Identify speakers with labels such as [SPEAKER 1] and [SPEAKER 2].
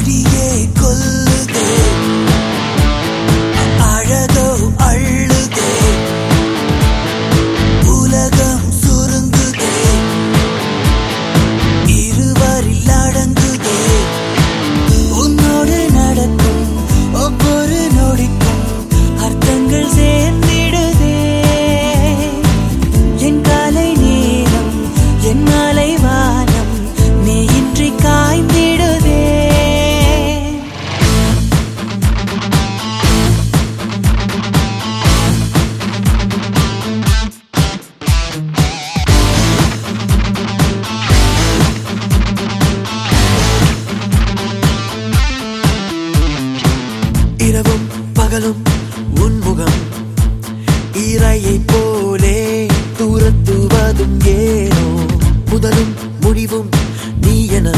[SPEAKER 1] party, yeah. உன்முகம் இறையை போலே துரத்துவதும் ஏனோ முதலும் முடிவும் நீ என